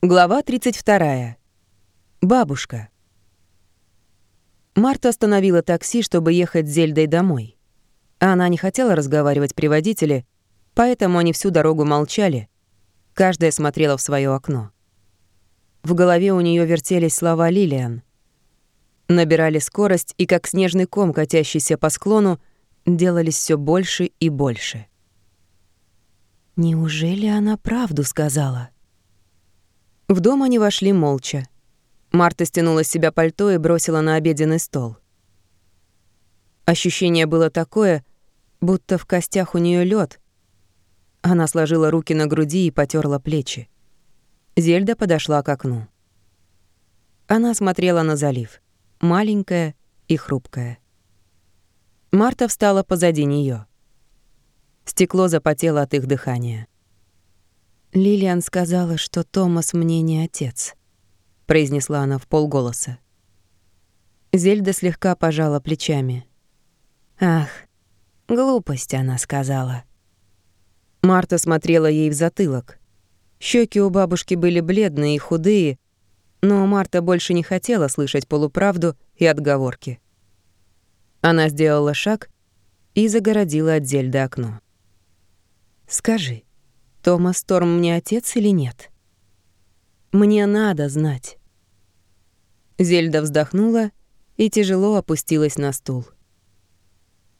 Глава 32. Бабушка. Марта остановила такси, чтобы ехать с Зельдой домой. Она не хотела разговаривать при водителе, поэтому они всю дорогу молчали. Каждая смотрела в свое окно. В голове у нее вертелись слова Лилиан. Набирали скорость и, как снежный ком, катящийся по склону, делались все больше и больше. Неужели она правду сказала? В дом они вошли молча. Марта стянула с себя пальто и бросила на обеденный стол. Ощущение было такое, будто в костях у нее лед. Она сложила руки на груди и потерла плечи. Зельда подошла к окну. Она смотрела на залив, маленькая и хрупкая. Марта встала позади нее. Стекло запотело от их дыхания. Лилиан сказала, что Томас мне не отец, произнесла она в полголоса. Зельда слегка пожала плечами. Ах, глупость она сказала. Марта смотрела ей в затылок. Щеки у бабушки были бледные и худые, но Марта больше не хотела слышать полуправду и отговорки. Она сделала шаг и загородила от Зельды окно. «Скажи, Томас Торм мне отец или нет? Мне надо знать. Зельда вздохнула и тяжело опустилась на стул.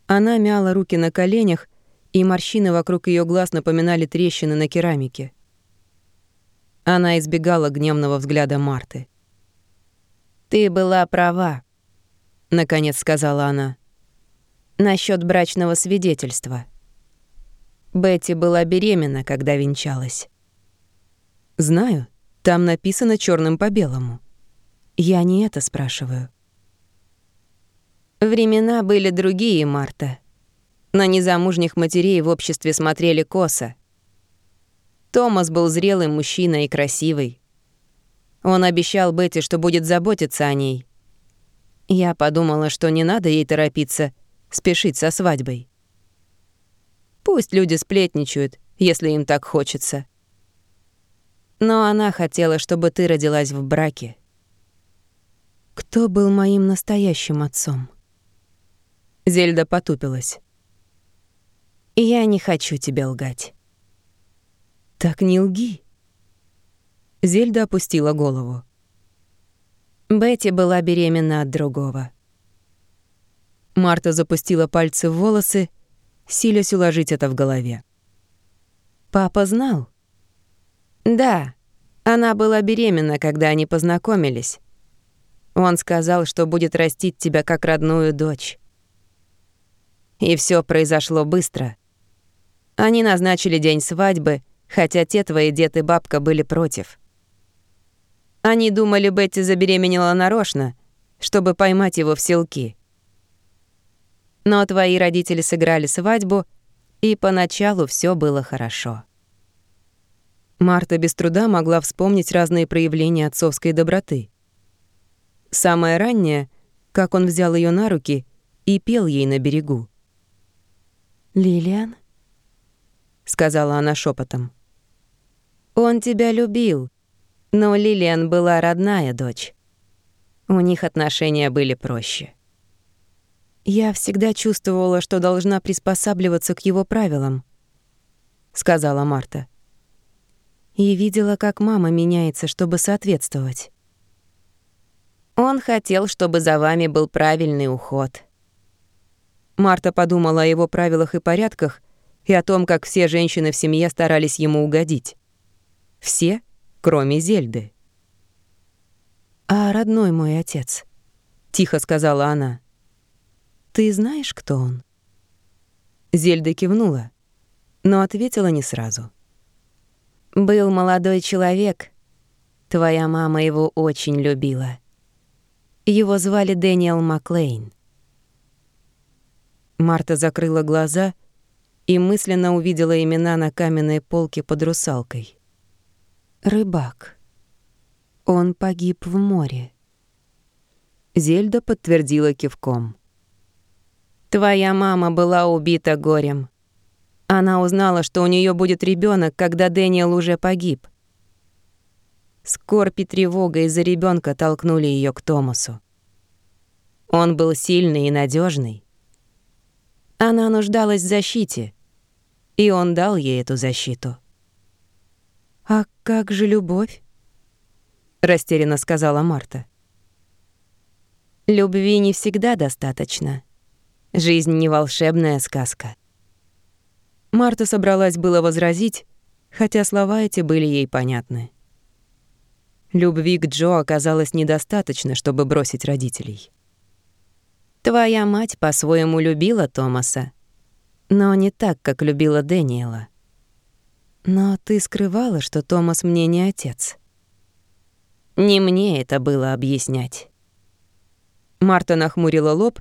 Она мяла руки на коленях, и морщины вокруг ее глаз напоминали трещины на керамике. Она избегала гневного взгляда Марты. «Ты была права», — наконец сказала она. «Насчёт брачного свидетельства». Бетти была беременна, когда венчалась. Знаю, там написано черным по белому. Я не это спрашиваю. Времена были другие, Марта. На незамужних матерей в обществе смотрели косо. Томас был зрелый мужчина и красивый. Он обещал Бетти, что будет заботиться о ней. Я подумала, что не надо ей торопиться, спешить со свадьбой. Пусть люди сплетничают, если им так хочется. Но она хотела, чтобы ты родилась в браке. Кто был моим настоящим отцом? Зельда потупилась. Я не хочу тебе лгать. Так не лги. Зельда опустила голову. Бетти была беременна от другого. Марта запустила пальцы в волосы силясь уложить это в голове. «Папа знал?» «Да, она была беременна, когда они познакомились. Он сказал, что будет растить тебя как родную дочь. И все произошло быстро. Они назначили день свадьбы, хотя те твои дед и бабка были против. Они думали, Бетти забеременела нарочно, чтобы поймать его в селки. Но твои родители сыграли свадьбу, и поначалу все было хорошо. Марта без труда могла вспомнить разные проявления отцовской доброты. Самое раннее, как он взял ее на руки и пел ей на берегу. «Лилиан?» — сказала она шепотом. «Он тебя любил, но Лилиан была родная дочь. У них отношения были проще». Я всегда чувствовала, что должна приспосабливаться к его правилам, сказала Марта. И видела, как мама меняется, чтобы соответствовать. Он хотел, чтобы за вами был правильный уход. Марта подумала о его правилах и порядках и о том, как все женщины в семье старались ему угодить. Все, кроме Зельды. «А родной мой отец?» — тихо сказала она. «Ты знаешь, кто он?» Зельда кивнула, но ответила не сразу. «Был молодой человек. Твоя мама его очень любила. Его звали Дэниел Маклейн». Марта закрыла глаза и мысленно увидела имена на каменной полке под русалкой. «Рыбак. Он погиб в море». Зельда подтвердила кивком. Твоя мама была убита горем. Она узнала, что у нее будет ребенок, когда Дэниел уже погиб. Скорбь и тревога из-за ребенка толкнули ее к Томасу. Он был сильный и надежный. Она нуждалась в защите, и он дал ей эту защиту. «А как же любовь?» — растерянно сказала Марта. «Любви не всегда достаточно. Жизнь не волшебная сказка». Марта собралась было возразить, хотя слова эти были ей понятны. Любви к Джо оказалось недостаточно, чтобы бросить родителей. «Твоя мать по-своему любила Томаса, но не так, как любила Дэниела. Но ты скрывала, что Томас мне не отец». Не мне это было объяснять. Марта нахмурила лоб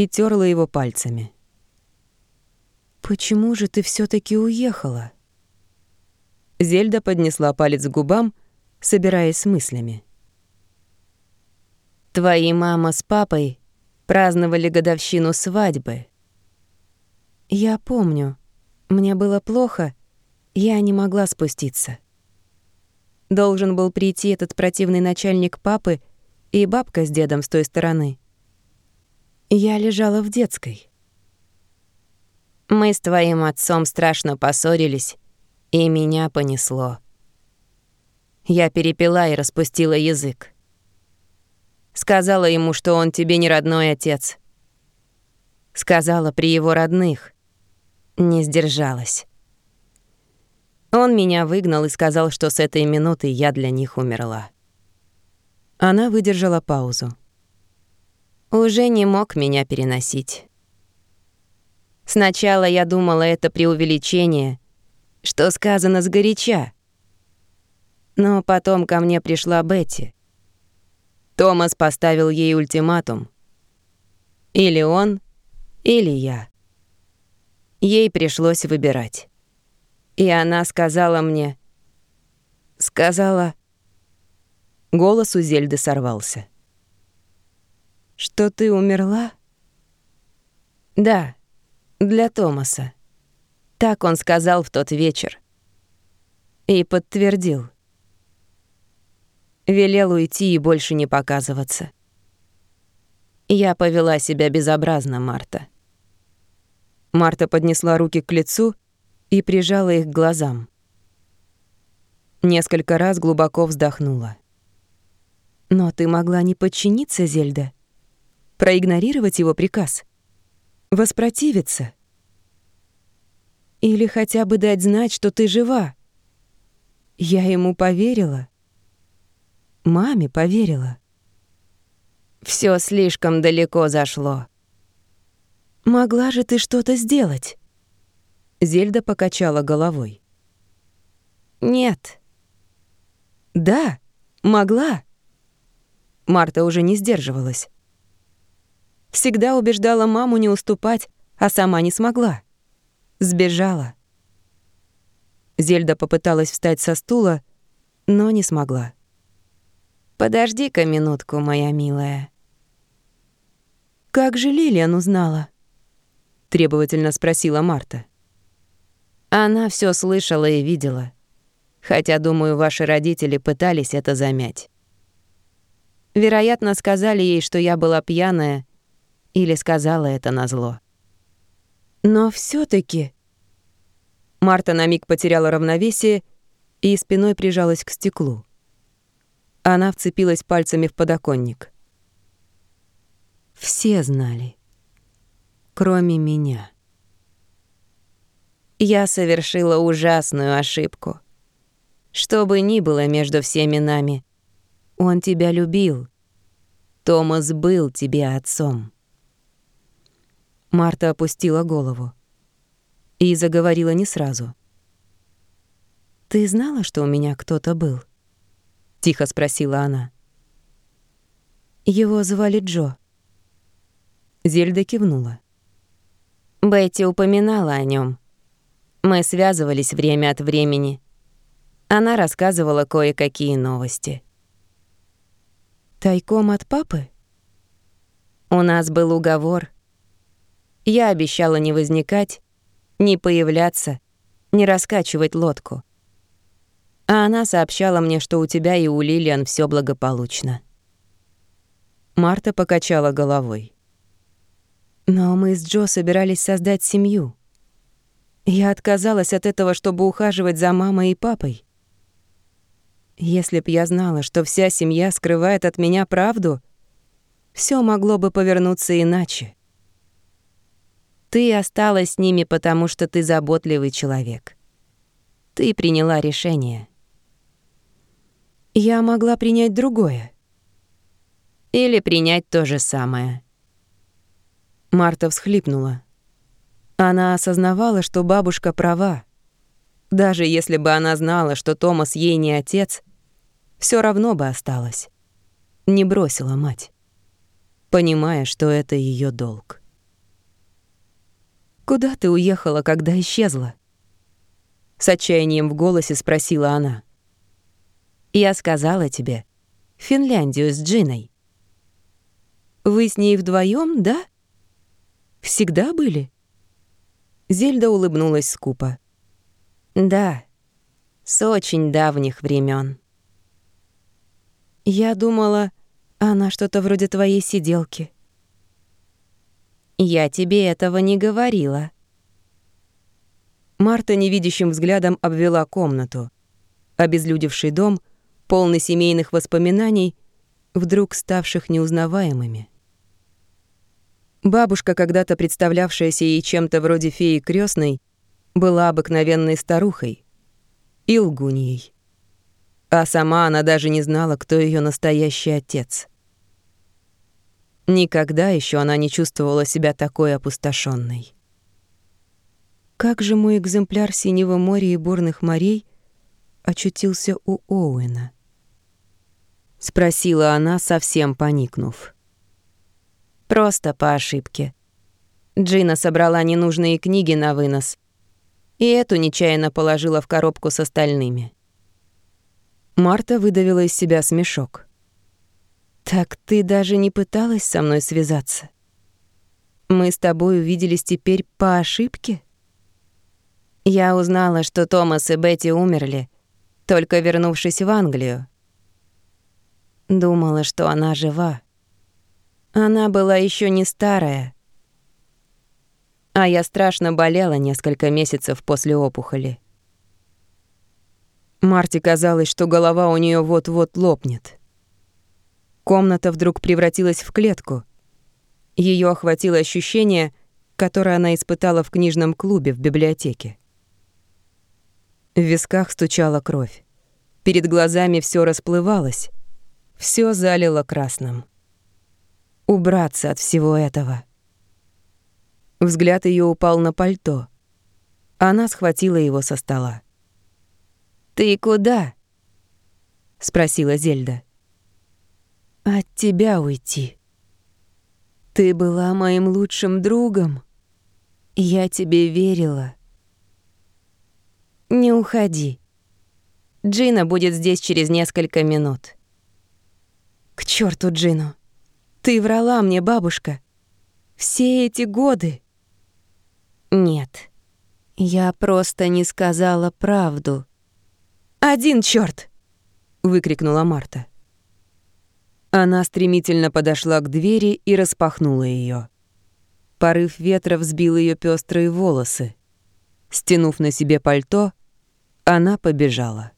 и терла его пальцами. «Почему же ты все таки уехала?» Зельда поднесла палец к губам, собираясь с мыслями. «Твои мама с папой праздновали годовщину свадьбы». «Я помню. Мне было плохо. Я не могла спуститься». Должен был прийти этот противный начальник папы и бабка с дедом с той стороны. Я лежала в детской. Мы с твоим отцом страшно поссорились, и меня понесло. Я перепила и распустила язык. Сказала ему, что он тебе не родной отец. Сказала при его родных. Не сдержалась. Он меня выгнал и сказал, что с этой минуты я для них умерла. Она выдержала паузу. Уже не мог меня переносить. Сначала я думала, это преувеличение, что сказано сгоряча. Но потом ко мне пришла Бетти. Томас поставил ей ультиматум. Или он, или я. Ей пришлось выбирать. И она сказала мне... Сказала... Голос у Зельды сорвался. «Что ты умерла?» «Да, для Томаса. Так он сказал в тот вечер. И подтвердил. Велел уйти и больше не показываться. Я повела себя безобразно, Марта. Марта поднесла руки к лицу и прижала их к глазам. Несколько раз глубоко вздохнула. «Но ты могла не подчиниться, Зельда, проигнорировать его приказ, воспротивиться. Или хотя бы дать знать, что ты жива. Я ему поверила. Маме поверила. Все слишком далеко зашло. Могла же ты что-то сделать. Зельда покачала головой. «Нет». «Да, могла». Марта уже не сдерживалась. Всегда убеждала маму не уступать, а сама не смогла. Сбежала. Зельда попыталась встать со стула, но не смогла. «Подожди-ка минутку, моя милая». «Как же Лилиан узнала?» — требовательно спросила Марта. Она все слышала и видела. Хотя, думаю, ваши родители пытались это замять. Вероятно, сказали ей, что я была пьяная, или сказала это назло. Но все таки Марта на миг потеряла равновесие и спиной прижалась к стеклу. Она вцепилась пальцами в подоконник. Все знали, кроме меня. Я совершила ужасную ошибку. Что бы ни было между всеми нами, он тебя любил. Томас был тебе отцом. Марта опустила голову и заговорила не сразу. «Ты знала, что у меня кто-то был?» — тихо спросила она. «Его звали Джо». Зельда кивнула. Бетти упоминала о нем. Мы связывались время от времени. Она рассказывала кое-какие новости. Тайком от папы? У нас был уговор. Я обещала не возникать, не появляться, не раскачивать лодку. А она сообщала мне, что у тебя и у Лилиан все благополучно. Марта покачала головой. Но мы с Джо собирались создать семью. Я отказалась от этого, чтобы ухаживать за мамой и папой. Если б я знала, что вся семья скрывает от меня правду, все могло бы повернуться иначе. Ты осталась с ними, потому что ты заботливый человек. Ты приняла решение. Я могла принять другое. Или принять то же самое. Марта всхлипнула. Она осознавала, что бабушка права. Даже если бы она знала, что Томас ей не отец, все равно бы осталась. Не бросила мать, понимая, что это ее долг. «Куда ты уехала, когда исчезла?» С отчаянием в голосе спросила она. «Я сказала тебе. Финляндию с Джиной». «Вы с ней вдвоем, да?» Всегда были?» Зельда улыбнулась скупо. «Да, с очень давних времен. «Я думала, она что-то вроде твоей сиделки». «Я тебе этого не говорила». Марта невидящим взглядом обвела комнату. Обезлюдевший дом, полный семейных воспоминаний, вдруг ставших неузнаваемыми. Бабушка, когда-то представлявшаяся ей чем-то вроде феи крестной, была обыкновенной старухой и лгуньей. А сама она даже не знала, кто ее настоящий отец. Никогда еще она не чувствовала себя такой опустошенной. Как же мой экземпляр Синего моря и бурных морей очутился у Оуэна? Спросила она, совсем поникнув. Просто по ошибке. Джина собрала ненужные книги на вынос, и эту нечаянно положила в коробку с остальными. Марта выдавила из себя смешок. «Так ты даже не пыталась со мной связаться? Мы с тобой увиделись теперь по ошибке?» Я узнала, что Томас и Бетти умерли, только вернувшись в Англию. Думала, что она жива. Она была еще не старая. А я страшно болела несколько месяцев после опухоли. Марте казалось, что голова у нее вот-вот лопнет. Комната вдруг превратилась в клетку. Ее охватило ощущение, которое она испытала в книжном клубе в библиотеке. В висках стучала кровь. Перед глазами все расплывалось, все залило красным убраться от всего этого. Взгляд ее упал на пальто. Она схватила его со стола. «Ты куда?» — спросила Зельда. «От тебя уйти. Ты была моим лучшим другом. Я тебе верила. Не уходи. Джина будет здесь через несколько минут». «К черту Джину!» Ты врала мне, бабушка. Все эти годы. Нет. Я просто не сказала правду. Один черт! выкрикнула Марта. Она стремительно подошла к двери и распахнула ее. Порыв ветра взбил ее пестрые волосы. Стянув на себе пальто, она побежала.